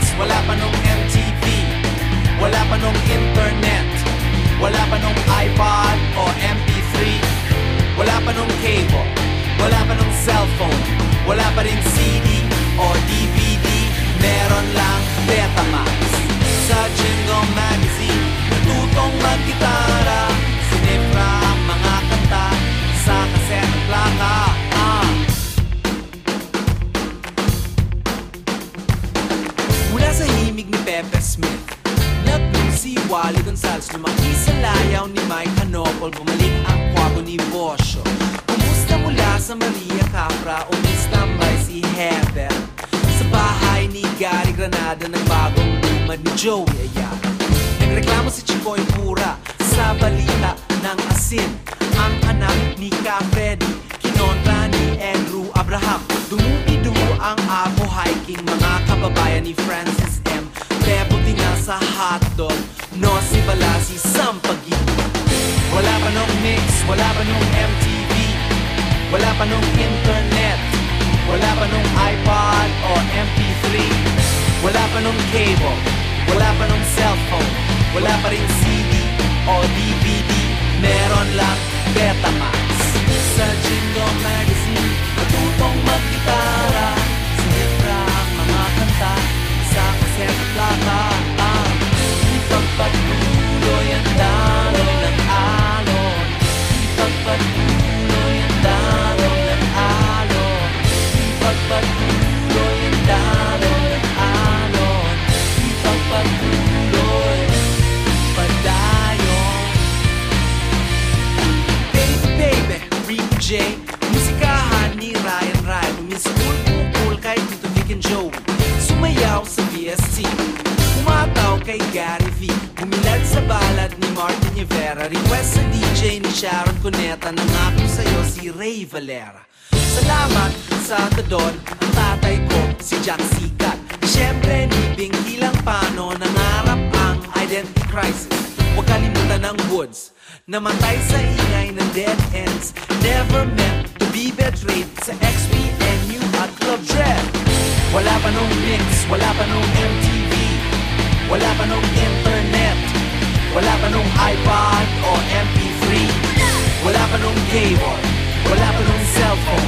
Hits Wala pa nung MTV Wala pa nung internet. Wala pa nung iPod o MP3 Wala pa nung cable. Wala pa nung cellphone. Wala pa rin CD Himig ni Pepe Smith. Nagpun si Wally Gonzales Lumaki sa layaw ni Mike Hanopol Bumalik ang kwago ni Bosio Kumusta mula sa Maria Capra Umistambay si Heather Sa bahay ni Gary Granada Nagbagong lumad ni Joey Ayala. Nagreklamo si Chicoy Pura Sa balita ng asin. Ang anak ni Ka Freddy Kinontra ni Andrew Abraham. Dumubidu ang ako hiking Mga kababayan ni Francis sa hotdog. No si Balasi Sampagi Wala pa nung mix, wala pa nung MTV Wala pa nung internet. Wala pa nung iPod o MP3 Wala pa nung cable. Wala pa nung cellphone. Wala pa rin CD o DVD Meron lang Betamax Sumayaw sa VST Umataw kay Gary V. Bumilad sa balad ni Martin Rivera. Request sa DJ ni Sharon Cuneta Nangako sa'yo si Ray Valera. Salamat sa Tadon Ang tatay ko si Jack Sikat. Siyempre ni Bingi lang paano Nangarap ang identity crisis. Huwag kalimutan ang woods. Namatay sa ingay ng dead ends. Never meant to be betrayed Sa XPNU at Club Dread Wala pa nung mix, wala pa nung MTV Wala pa nung internet. Wala pa nung iPod o MP3 Wala pa nung cable. Wala pa nung cellphone